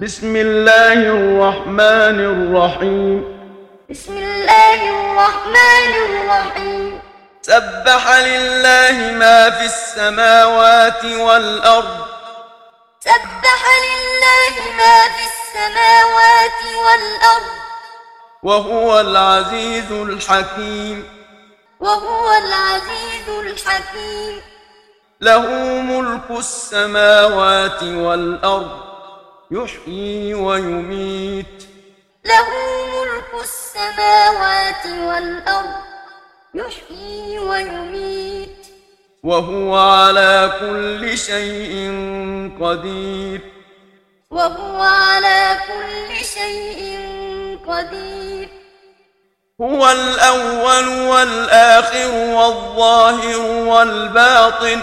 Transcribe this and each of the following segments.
بسم الله الرحمن الرحيم. بسم الله الرحمن الرحيم. سبح لله ما في السماوات والأرض. سبح لله ما في السماوات والأرض. وهو العزيز الحكيم. وهو العزيز الحكيم. له ملك السماوات والأرض. يحيي ويميت. له ملك السماوات والأرض. يحيي ويميت. وهو على كل شيء قدير. وهو على كل شيء قدير. هو الأول والآخر والظاهر والباطن.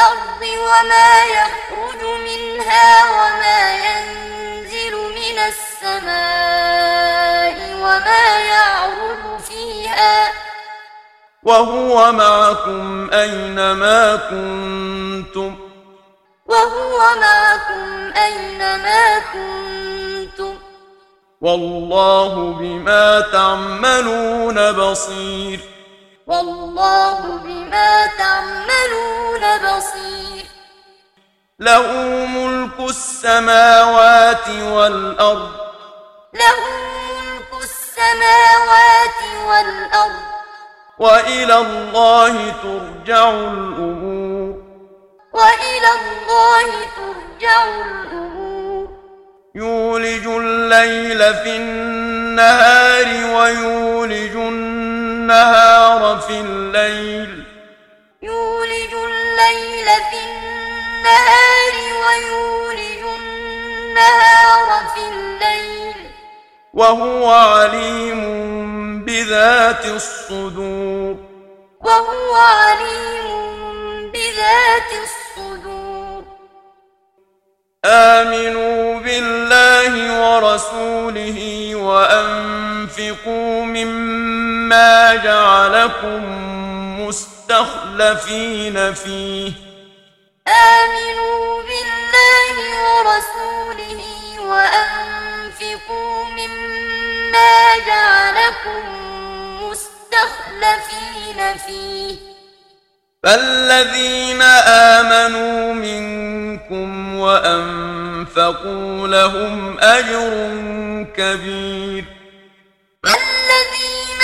الأرض وما يخرج منها وما ينزل من السماء وما يعرج فيها. وهو معكم أينما كنتم؟ وهو معكم أينما كنتم؟ والله بما تعملون بصير. والله بما تعملون بصير. له ملك السماوات والأرض. له ملك السماوات والأرض. وإلى الله ترجع الأمور. وإلى الله ترجع الأمور. يولج الليل في النهار ويولج النهار في الليل. يولج الليل في النهار ويولج النهار في الليل. وهو عليم بذات الصدور. وهو عليم بذات الصدور. آمنوا بالله ورسوله وأنفقوا مما جعلكم مستخلفين فيه. آمنوا بالله ورسوله وأنفقوا مما جعلكم مستخلفين فيه. فالذين آمنوا منكم وأنفقوا لهم أجر كبير. الذين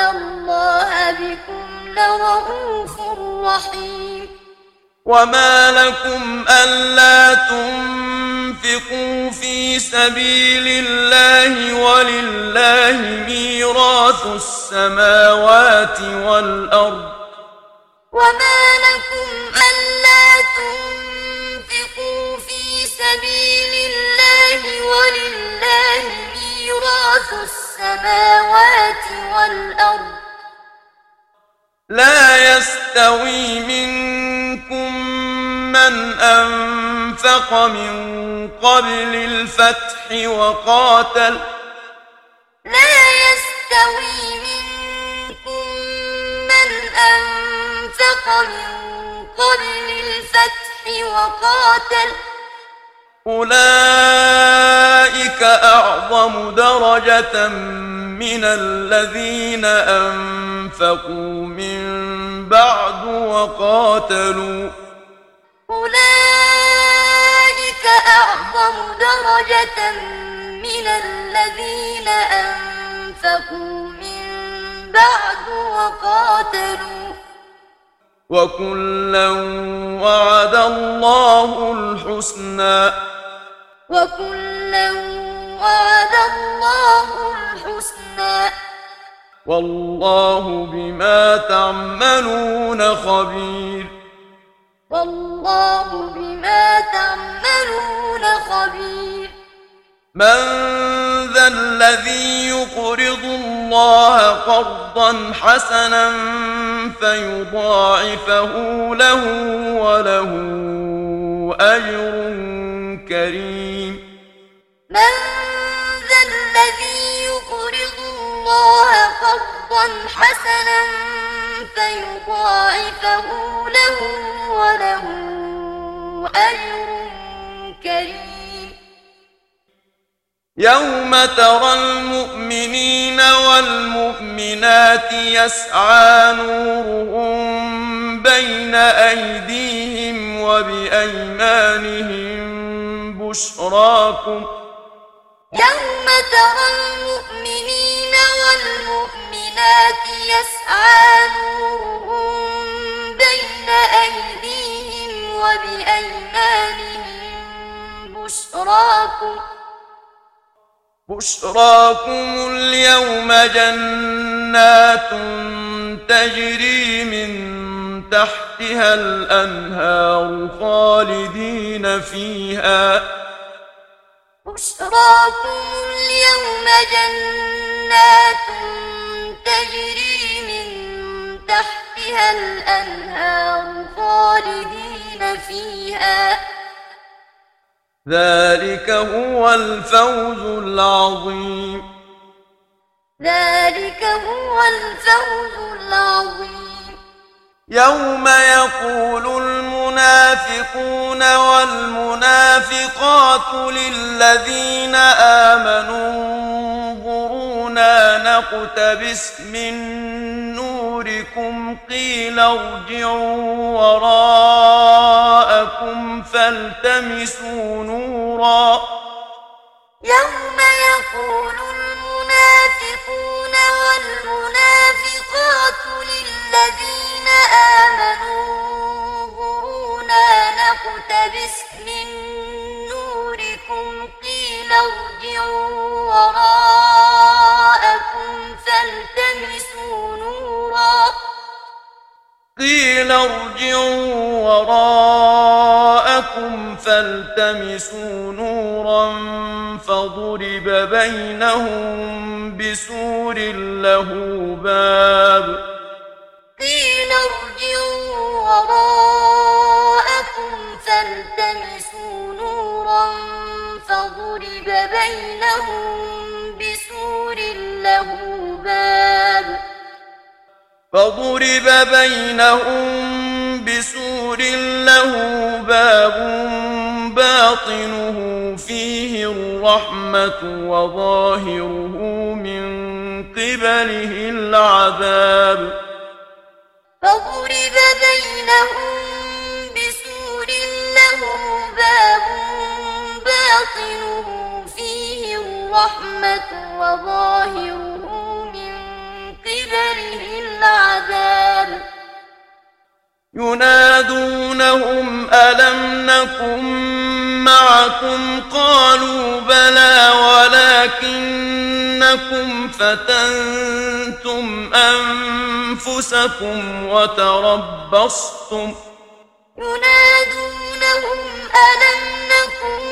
الله بكم لرؤوف رحيم وما لكم ألا تنفقوا في سبيل الله ولله ميراث السماوات والأرض وما لكم ألا تنفقوا في سبيل الله ولله ميراث السماوات والأرض. لا يستوي منكم من أنفق من قبل الفتح وقاتل. لا يستوي منكم من أنفق من قبل الفتح وقاتل. أولئك أعظم درجة من الذين أنفقوا من بعد وقاتلوا. أولئك أعظم درجة من الذين أنفقوا من بعد وقاتلوا. وكلا وعد الله الحسنى. وكلا وعد الله الحسنى. والله بما تعملون خبير. والله بما تعملون خبير. من الذي يقرض الله قرضا حسنا فيضاعفه له وله أجر كريم. من ذا الذي يقرض الله قرضا حسنا فيضاعفه له وله أجر كريم. يوم ترى المؤمنين والمؤمنات يسعى نورهم بين أيديهم وبأيمانهم بشراكم يوم ترى المؤمنين والمؤمنات يسعى نورهم بين أيديهم وبأيمانهم بشراكم بشراكم اليوم جنات تجري من تحتها الأنهار خالدين فيها بشراكم اليوم جنات تجري من تحتها الأنهار خالدين فيها ذلك هو الفوز العظيم. ذلك هو الفوز العظيم. يوم يقول المنافقون والمنافقات للذين آمنوا نقتبس من نوركم قيل ارجعوا وراءكم فالتمسوا نورا. يوم يقول المنافقون والمنافقات للذين آمنوا انظرونا نقتبس من نوركم قيل ارجعوا وراءكم فالتمسوا نورا. قيل ارجعوا وراءكم فالتمسوا نورا فضرب بينهم بسور له باب. قيل ارجعوا وراءكم فالتمسوا نورا فضرب بينهم سور له باب. فضرب بينهم بسور له باب باطنه فيه الرحمة وظاهره من قبله العذاب. فضرب بينهم بسور له باب باطنه الرحمة وظاهره من قبله العذاب. ينادونهم ألم نكن معكم؟ قالوا بلى ولكنكم فتنتم أنفسكم وتربصتم. ينادونهم ألم نكن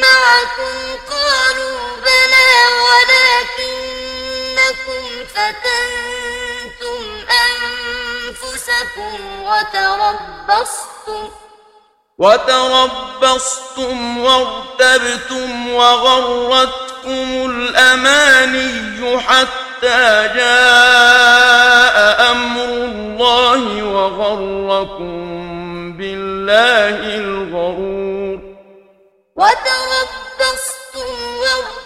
معكم؟ قالوا بلى ولكنكم فتنتم أنفسكم وتربصتم وتربصتم وارتبتم وغرتكم الأماني حتى جاء أمر الله وغركم بالله الغرور. وتربصتم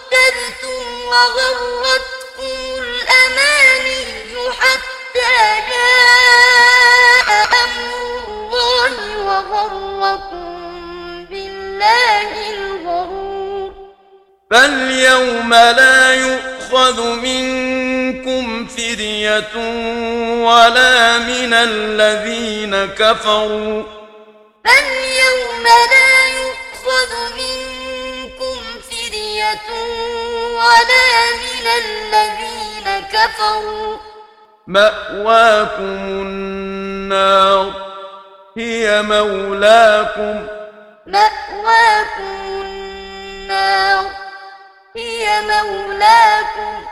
وارتبتم وغرتكم الأماني حتى جاء أمر الله وغركم بالله الغرور. فاليوم لا يؤخذ منكم فدية ولا من الذين كفروا. فاليوم لا يؤخذ منكم فدية ولا من الذين كفروا. مأواكم النار هي مولاكم. مأواكم النار هي مولاكم.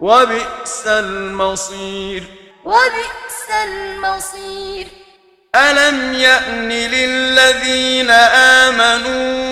وبئس المصير. وبئس المصير. ألم يأن للذين آمنوا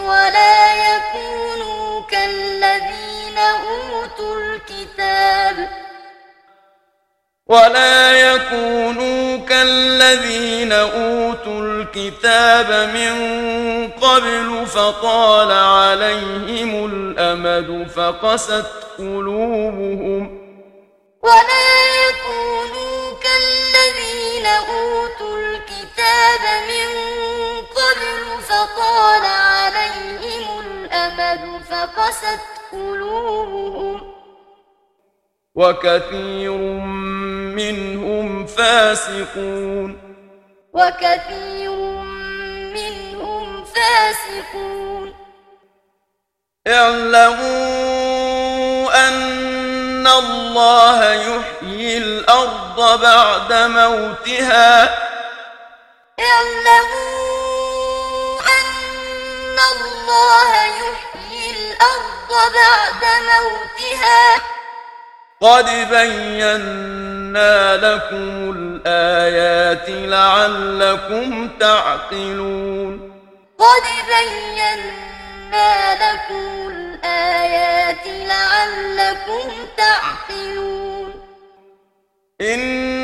ولا يكونوا كالذين أوتوا الكتاب. ولا يكونوا كالذين أوتوا الكتاب من قبل فطال عليهم الأمد فقست قلوبهم. ولا يكونوا كالذين أوتوا الكتاب من فطال عليهم الأمد فقست قلوبهم وكثير منهم فاسقون. وكثير منهم فاسقون. اعلموا أن الله يحيي الأرض بعد موتها. اعلموا الله يحيي الأرض بعد موتها. قد بينا لكم الآيات لعلكم تعقلون. قد بينا لكم الآيات لعلكم تعقلون. إن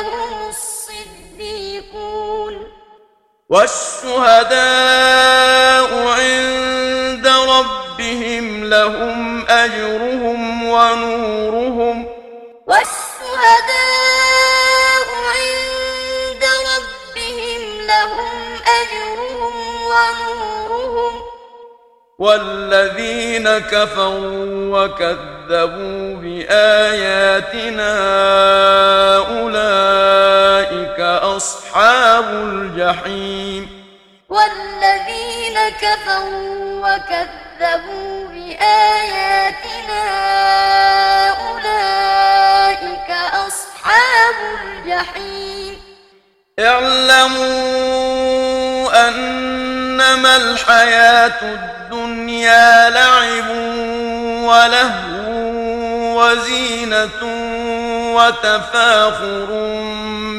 هم الصديقون. والشهداء عند ربهم لهم أجرهم ونورهم. والشهداء عند ربهم لهم أجرهم ونورهم. والذين كفروا وكذبوا بآياتنا أولئك أصحاب الجحيم. والذين كفروا وكذبوا بآياتنا أولئك أصحاب الجحيم. اعلموا أنما الحياة الدنيا لعب ولهو وزينة وتفاخر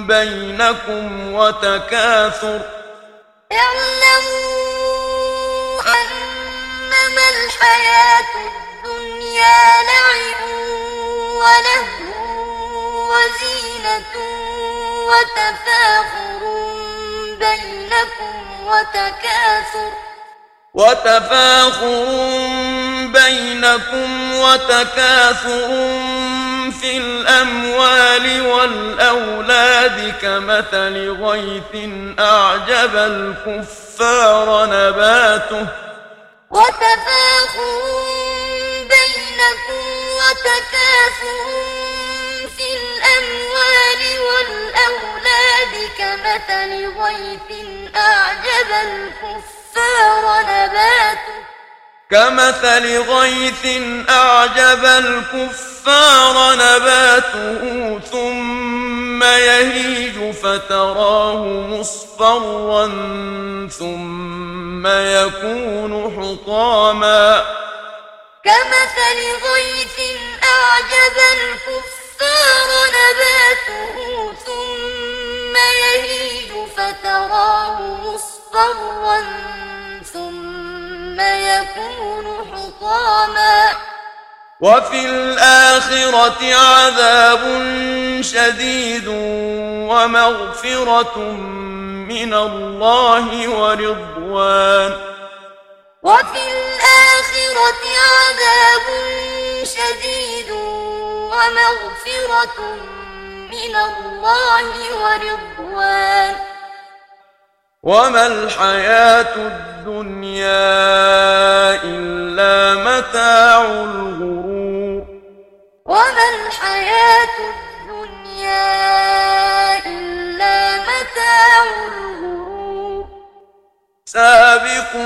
بينكم وتكاثر اعلموا أنما الحياة الدنيا لعب ولهو وزينة وتفاخر بينكم وتكاثر وتفاخر بينكم وتكاثر في الأموال والأولاد كمثل غيث أعجب الكفار نباته. وتفاخر بينكم وتكاثر في الأموال والأولاد كمثل غيث أعجب الكفار نباته. كمثل غيث أعجب الكفار نباته ثم يهيج فتراه مصفرا ثم يكون حطاما. كمثل غيث أعجب الكفار نباته ثم يهيج فتراه مصفرا ثم يكون حطاما. وفي الآخرة عذاب شديد ومغفرة من الله ورضوان. وفي الآخرة عذاب شديد ومغفرة من الله ورضوان. وما الحياة الدنيا إلا متاع الغرور وما الحياة الدنيا إلا متاع الغرور سابقوا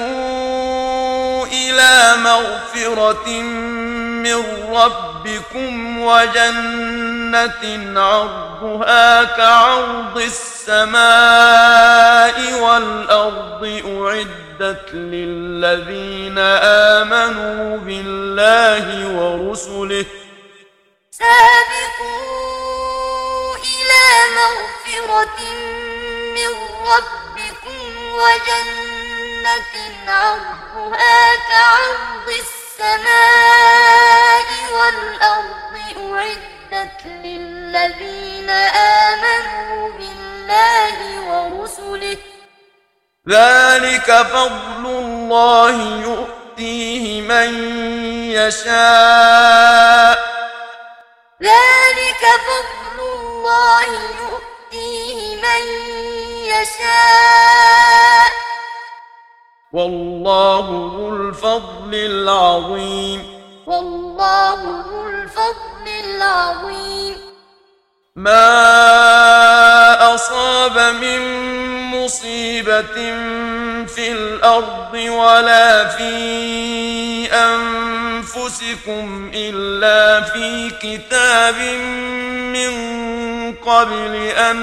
إلى مغفرة من ربكم وجنة عرضها كعرض السماء والأرض أعدت للذين آمنوا بالله ورسله. سابقوا إلى مغفرة من ربكم وجنة عرضها كعرض السماء والأرض أعدت للذين آمنوا بالله ورسله. ذلك فضل الله يؤتيه من يشاء. ذلك فضل الله يؤتيه من يشاء. والله ذو الفضل العظيم. والله ذو الفضل العظيم. ما أصاب من مصيبة في الأرض ولا في أنفسكم إلا في كتاب من قبل أن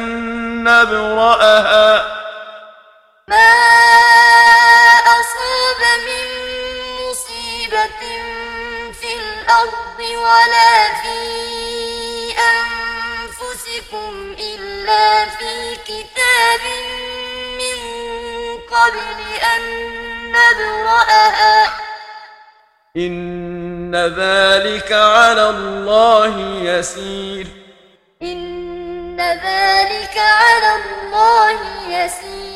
نبرأها. ما أصاب من مصيبة في الأرض ولا في أنفسكم إلا في كتاب من قبل أن نبرأها. إن ذلك على الله يسير. إن ذلك على الله يسير.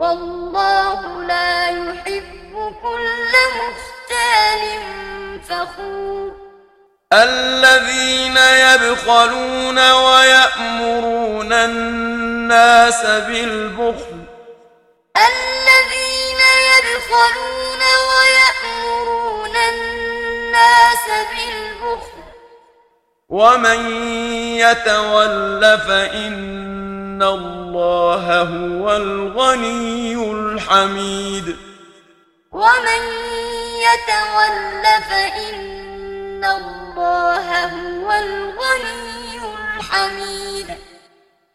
والله لا يحب كل مختال فخور. الذين يبخلون ويأمرون الناس بالبخل. الذين يبخلون ويأمرون الناس بالبخل. ومن يتول فإن الله هو الغني الحميد ومن يتول فإن الله هو الغني الحميد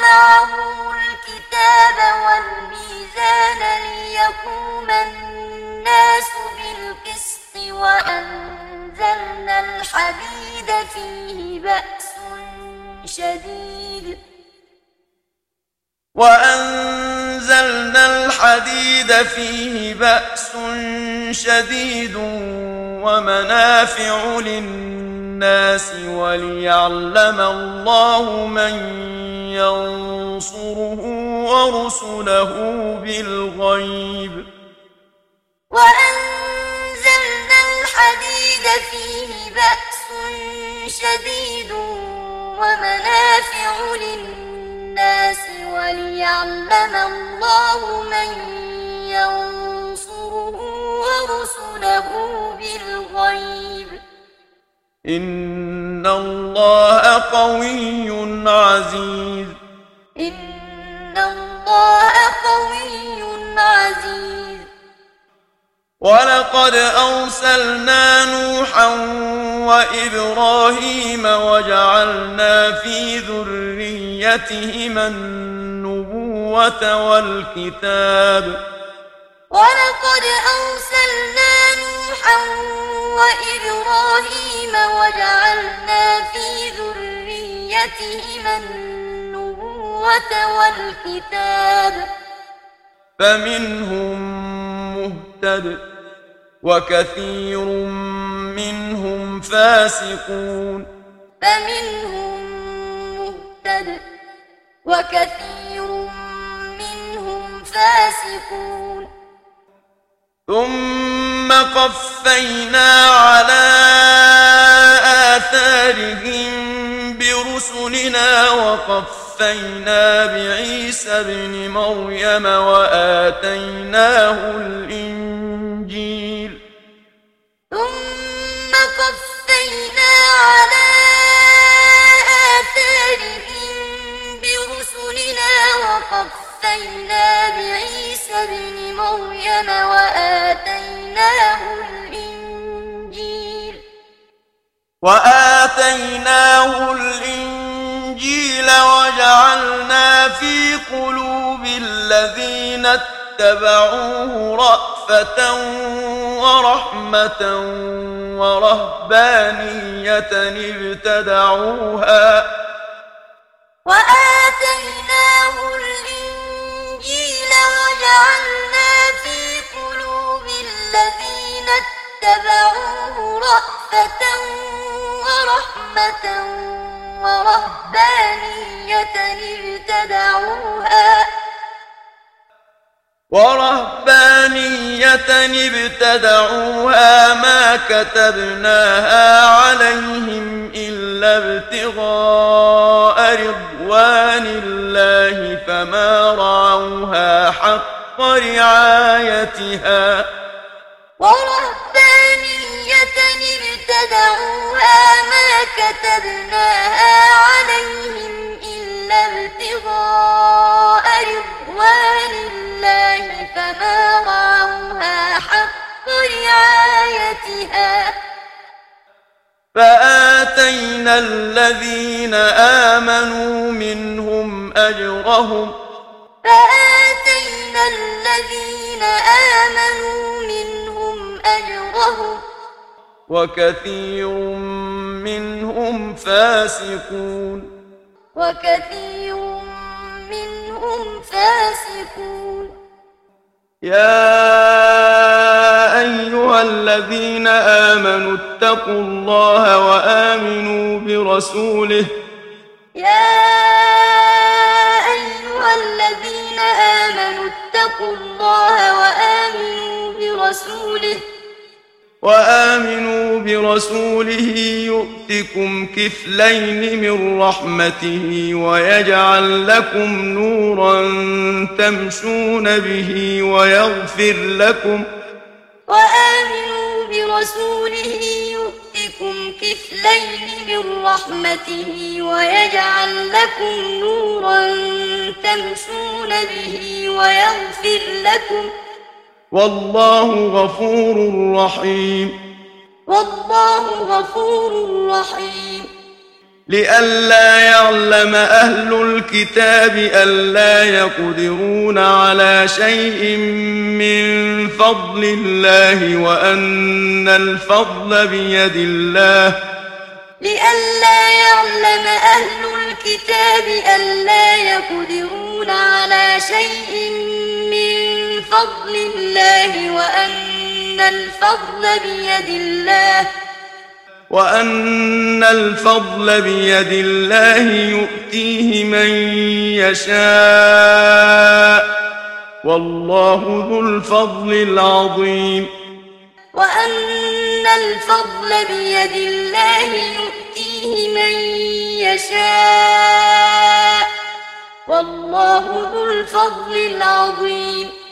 معهم الكتاب والميزان ليقوم الناس بالقسط وأنزلنا الحديد فيه بأس شديد. وأنزلنا الحديد فيه بأس شديد ومنافع للناس وليعلم الله من ينصره ورسله بالغيب. وأنزلنا الحديد فيه بأس شديد ومنافع للناس وليعلم الله من ينصره ورسله بالغيب. إن الله قوي عزيز. إن الله قوي عزيز. ولقد أرسلنا نوحا وإبراهيم وجعلنا في ذريتهما النبوة والكتاب. ولقد أرسلنا نوحا وإبراهيم وجعلنا في ذريتهما النبوة والكتاب. فمنهم مهتد. وكثير منهم فاسقون. فمنهم مهتد وكثير منهم فاسقون. ثم قفينا على آثارهم برسلنا وقفينا بعيسى ابن مريم وآتيناه الإنجيل ثم قفينا على آثارهم برسلنا وقفينا بعيسى ابن مريم وآتيناه الإنجيل وآتيناه الإنجيل وجعلنا في قلوب الذين اتبعوه رأفة ورحمة ورهبانية ابتدعوها. وآتيناه الإنجيل وجعلنا في قلوب الذين اتبعوه رأفة ورحمة ورهبانية ابتدعوها. ورهبانية ابتدعوها ما كتبناها عليهم إلا ابتغاء رضوان الله فما رعوها حق رعايتها. ورهبانية ابتدعوها كتبناها عليهم إلا ابتغاء فما رعوها حق رعايتها. فآتينا الذين آمنوا منهم أجرهم. فآتينا الذين آمنوا منهم أجرهم. وكثير منهم فاسقون. وكثير منهم فاسقون. يا أيها الذين آمنوا اتقوا الله وآمنوا برسوله. يا أيها الذين آمنوا اتقوا الله وآمنوا برسوله. وآمنوا برسوله يؤتكم كفلين من رحمته ويجعل لكم نورا تمشون به ويغفر لكم وآمنوا برسوله يؤتكم كفلين من رحمته ويجعل لكم نورا تمشون به ويغفر لكم والله غفور رحيم. والله غفور رحيم. لئلا يعلم أهل الكتاب ألا يقدرون على شيء من فضل الله وأن الفضل بيد الله. لئلا يعلم أهل الكتاب ألا يقدرون على شيء من فضل الله وأن الفضل بيد الله. وأن الفضل بيد الله يؤتيه من يشاء. والله ذو الفضل العظيم. وأن الفضل بيد الله يؤتيه من يشاء. والله ذو الفضل العظيم.